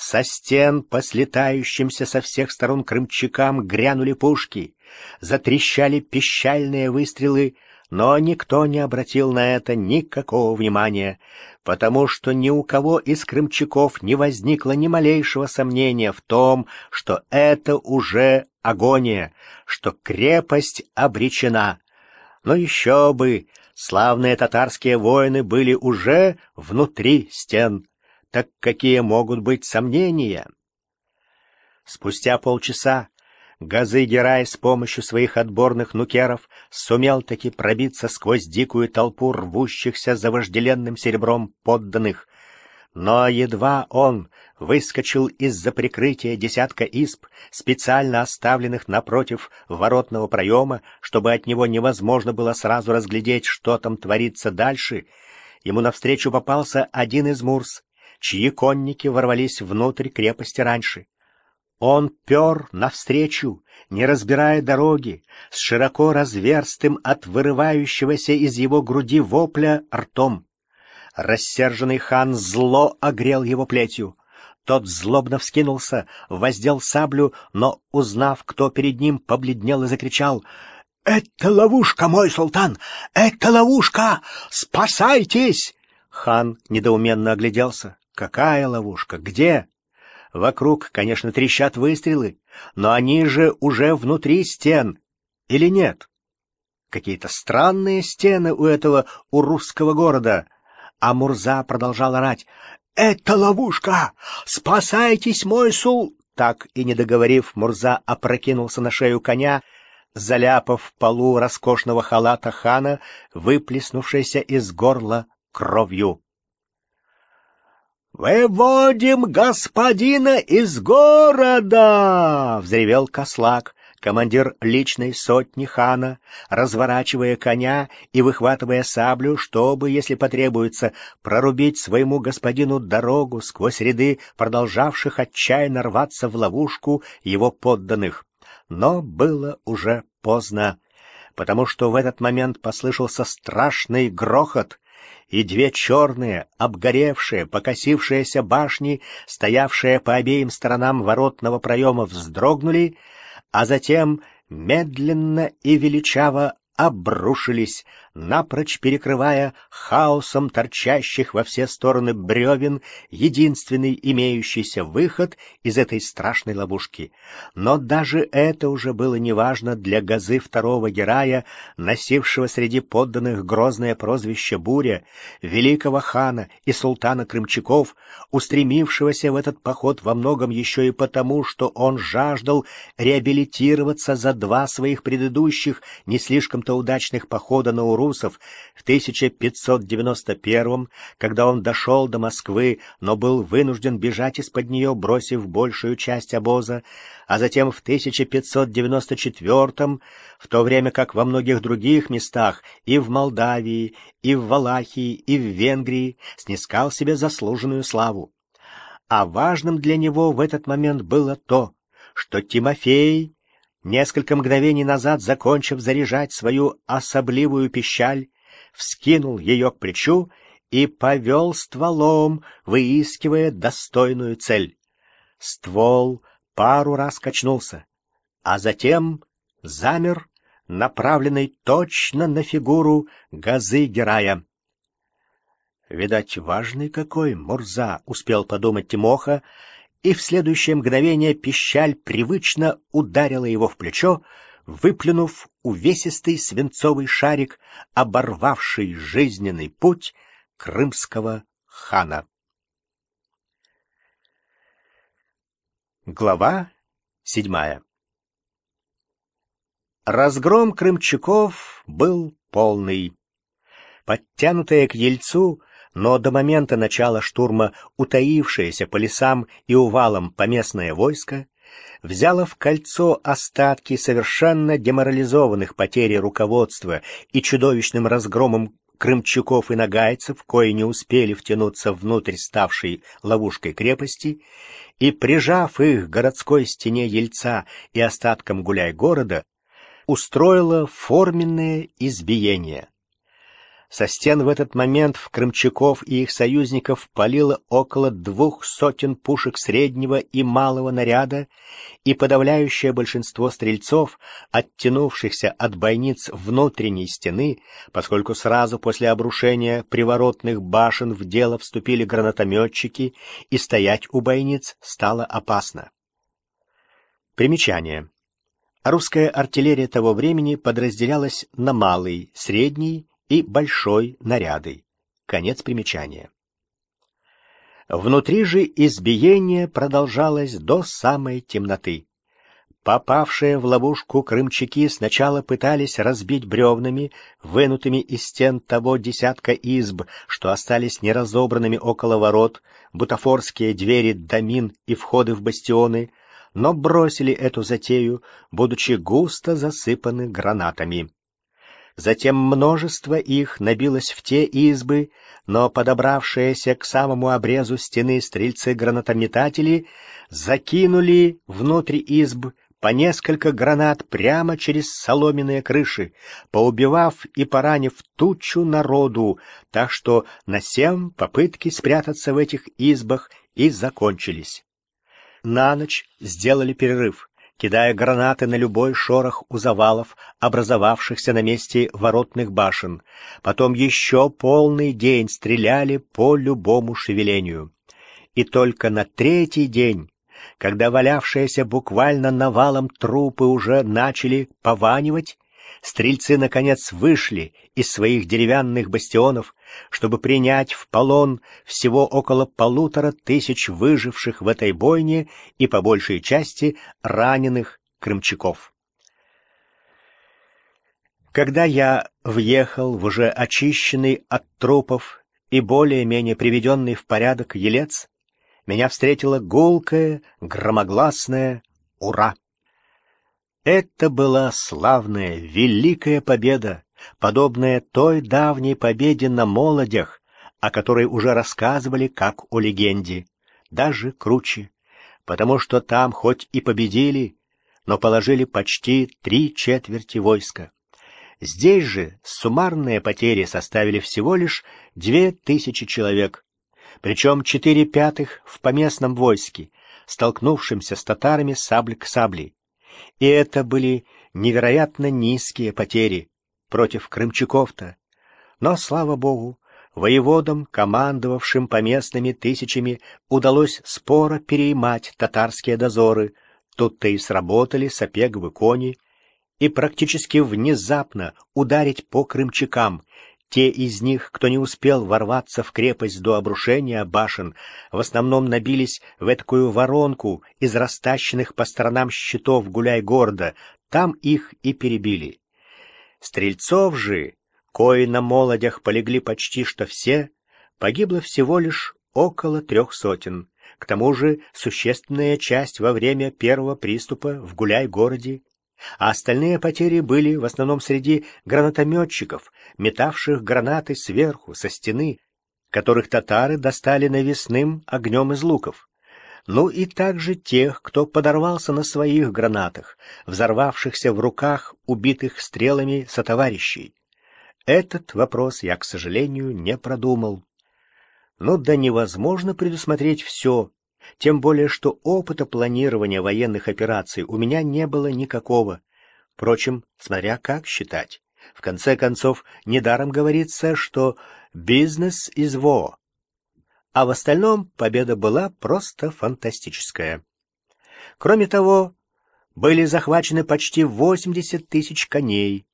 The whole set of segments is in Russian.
Со стен по слетающимся со всех сторон крымчакам грянули пушки, затрещали пищальные выстрелы, но никто не обратил на это никакого внимания, потому что ни у кого из крымчаков не возникло ни малейшего сомнения в том, что это уже агония, что крепость обречена. Но еще бы, славные татарские воины были уже внутри стен. Так какие могут быть сомнения? Спустя полчаса Газы-Герай с помощью своих отборных нукеров сумел таки пробиться сквозь дикую толпу рвущихся за вожделенным серебром подданных. Но едва он выскочил из-за прикрытия десятка исп, специально оставленных напротив воротного проема, чтобы от него невозможно было сразу разглядеть, что там творится дальше, ему навстречу попался один из мурс, чьи конники ворвались внутрь крепости раньше. Он пер навстречу, не разбирая дороги, с широко разверстым от вырывающегося из его груди вопля ртом. Рассерженный хан зло огрел его плетью. Тот злобно вскинулся, воздел саблю, но, узнав, кто перед ним, побледнел и закричал — «Это ловушка, мой султан! Это ловушка! Спасайтесь!» Хан недоуменно огляделся. «Какая ловушка? Где?» Вокруг, конечно, трещат выстрелы, но они же уже внутри стен. Или нет? Какие-то странные стены у этого у русского города. А Мурза продолжал орать. «Это ловушка! Спасайтесь, мой сул!» Так и не договорив, Мурза опрокинулся на шею коня, заляпав полу роскошного халата хана, выплеснувшейся из горла кровью. «Выводим господина из города!» — взревел Кослак, командир личной сотни хана, разворачивая коня и выхватывая саблю, чтобы, если потребуется, прорубить своему господину дорогу сквозь ряды продолжавших отчаянно рваться в ловушку его подданных. Но было уже поздно, потому что в этот момент послышался страшный грохот, и две черные, обгоревшие, покосившиеся башни, стоявшие по обеим сторонам воротного проема, вздрогнули, а затем медленно и величаво обрушились, напрочь перекрывая хаосом торчащих во все стороны бревен единственный имеющийся выход из этой страшной ловушки. Но даже это уже было неважно для газы второго герая, носившего среди подданных грозное прозвище Буря, великого хана и султана Крымчаков, устремившегося в этот поход во многом еще и потому, что он жаждал реабилитироваться за два своих предыдущих, не слишком какого удачных похода на урусов в 1591 когда он дошел до Москвы, но был вынужден бежать из-под нее, бросив большую часть обоза, а затем в 1594 в то время как во многих других местах и в Молдавии, и в Валахии, и в Венгрии снискал себе заслуженную славу. А важным для него в этот момент было то, что Тимофей Несколько мгновений назад, закончив заряжать свою особливую пищаль, вскинул ее к плечу и повел стволом, выискивая достойную цель. Ствол пару раз качнулся, а затем замер, направленный точно на фигуру газы Герая. «Видать, важный какой, Мурза!» — успел подумать Тимоха, и в следующее мгновение пищаль привычно ударила его в плечо, выплюнув увесистый свинцовый шарик, оборвавший жизненный путь крымского хана. Глава седьмая Разгром крымчаков был полный. Подтянутые к ельцу, но до момента начала штурма утаившееся по лесам и увалам поместное войско взяло в кольцо остатки совершенно деморализованных потерей руководства и чудовищным разгромом крымчаков и нагайцев, кои не успели втянуться внутрь ставшей ловушкой крепости, и, прижав их городской стене Ельца и остаткам гуляй города, устроило форменное избиение. Со стен в этот момент в крымчаков и их союзников палило около двух сотен пушек среднего и малого наряда, и подавляющее большинство стрельцов, оттянувшихся от бойниц внутренней стены, поскольку сразу после обрушения приворотных башен в дело вступили гранатометчики, и стоять у бойниц стало опасно. Примечание. Русская артиллерия того времени подразделялась на малый, средний и большой наряды. Конец примечания. Внутри же избиение продолжалось до самой темноты. Попавшие в ловушку крымчаки сначала пытались разбить бревнами, вынутыми из стен того десятка изб, что остались неразобранными около ворот, бутафорские двери домин и входы в бастионы, но бросили эту затею, будучи густо засыпаны гранатами. Затем множество их набилось в те избы, но подобравшиеся к самому обрезу стены стрельцы-гранатометатели закинули внутрь изб по несколько гранат прямо через соломенные крыши, поубивав и поранив тучу народу, так что на семь попытки спрятаться в этих избах и закончились. На ночь сделали перерыв кидая гранаты на любой шорох у завалов, образовавшихся на месте воротных башен. Потом еще полный день стреляли по любому шевелению. И только на третий день, когда валявшиеся буквально навалом трупы уже начали пованивать, стрельцы, наконец, вышли из своих деревянных бастионов, чтобы принять в полон всего около полутора тысяч выживших в этой бойне и, по большей части, раненых крымчаков. Когда я въехал в уже очищенный от трупов и более-менее приведенный в порядок елец, меня встретило гулкое, громогласное «Ура!». Это была славная, великая победа, подобная той давней победе на молодях, о которой уже рассказывали как о легенде, даже круче, потому что там хоть и победили, но положили почти три четверти войска. Здесь же суммарные потери составили всего лишь две тысячи человек, причем четыре пятых в поместном войске, столкнувшимся с татарами сабль к сабле. И это были невероятно низкие потери против крымчаков-то. Но, слава богу, воеводам, командовавшим поместными тысячами, удалось споро переймать татарские дозоры. Тут-то и сработали сапеговы кони, и практически внезапно ударить по крымчакам, те из них, кто не успел ворваться в крепость до обрушения башен, в основном набились в эткую воронку из растащенных по сторонам щитов гуляй-города, там их и перебили. Стрельцов же, кои на молодях полегли почти что все, погибло всего лишь около трех сотен. К тому же существенная часть во время первого приступа в гуляй-городе а остальные потери были в основном среди гранатометчиков, метавших гранаты сверху, со стены, которых татары достали навесным огнем из луков. Ну и также тех, кто подорвался на своих гранатах, взорвавшихся в руках убитых стрелами сотоварищей. Этот вопрос я, к сожалению, не продумал. Ну да невозможно предусмотреть все, тем более, что опыта планирования военных операций у меня не было никакого. Впрочем, смотря как считать. В конце концов, недаром говорится, что «бизнес is war». А в остальном победа была просто фантастическая. Кроме того, были захвачены почти 80 тысяч коней,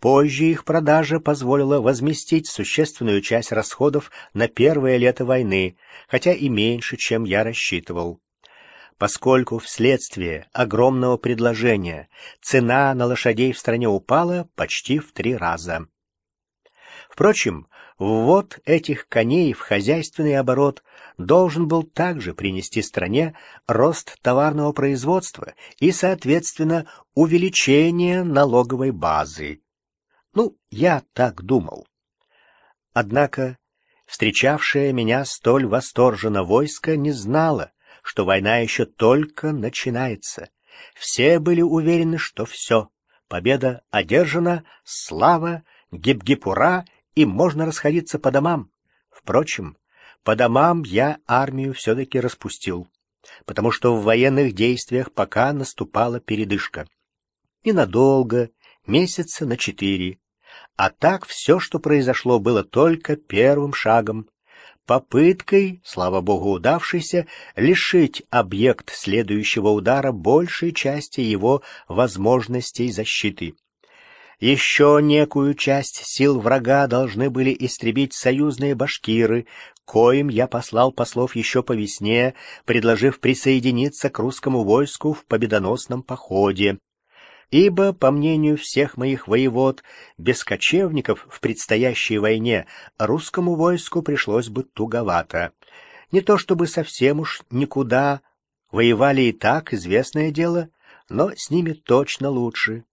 Позже их продажа позволила возместить существенную часть расходов на первое лето войны, хотя и меньше, чем я рассчитывал. Поскольку вследствие огромного предложения цена на лошадей в стране упала почти в три раза. Впрочем, ввод этих коней в хозяйственный оборот должен был также принести стране рост товарного производства и, соответственно, увеличение налоговой базы. Ну, я так думал. Однако встречавшее меня столь восторженно войско не знало, что война еще только начинается. Все были уверены, что все, победа одержана, слава, гиб-гиб-ура и можно расходиться по домам. Впрочем, по домам я армию все-таки распустил, потому что в военных действиях пока наступала передышка. Ненадолго, месяца на четыре. А так все, что произошло, было только первым шагом, попыткой, слава богу удавшейся, лишить объект следующего удара большей части его возможностей защиты. Еще некую часть сил врага должны были истребить союзные башкиры, коим я послал послов еще по весне, предложив присоединиться к русскому войску в победоносном походе ибо, по мнению всех моих воевод, без кочевников в предстоящей войне русскому войску пришлось бы туговато. Не то чтобы совсем уж никуда, воевали и так, известное дело, но с ними точно лучше.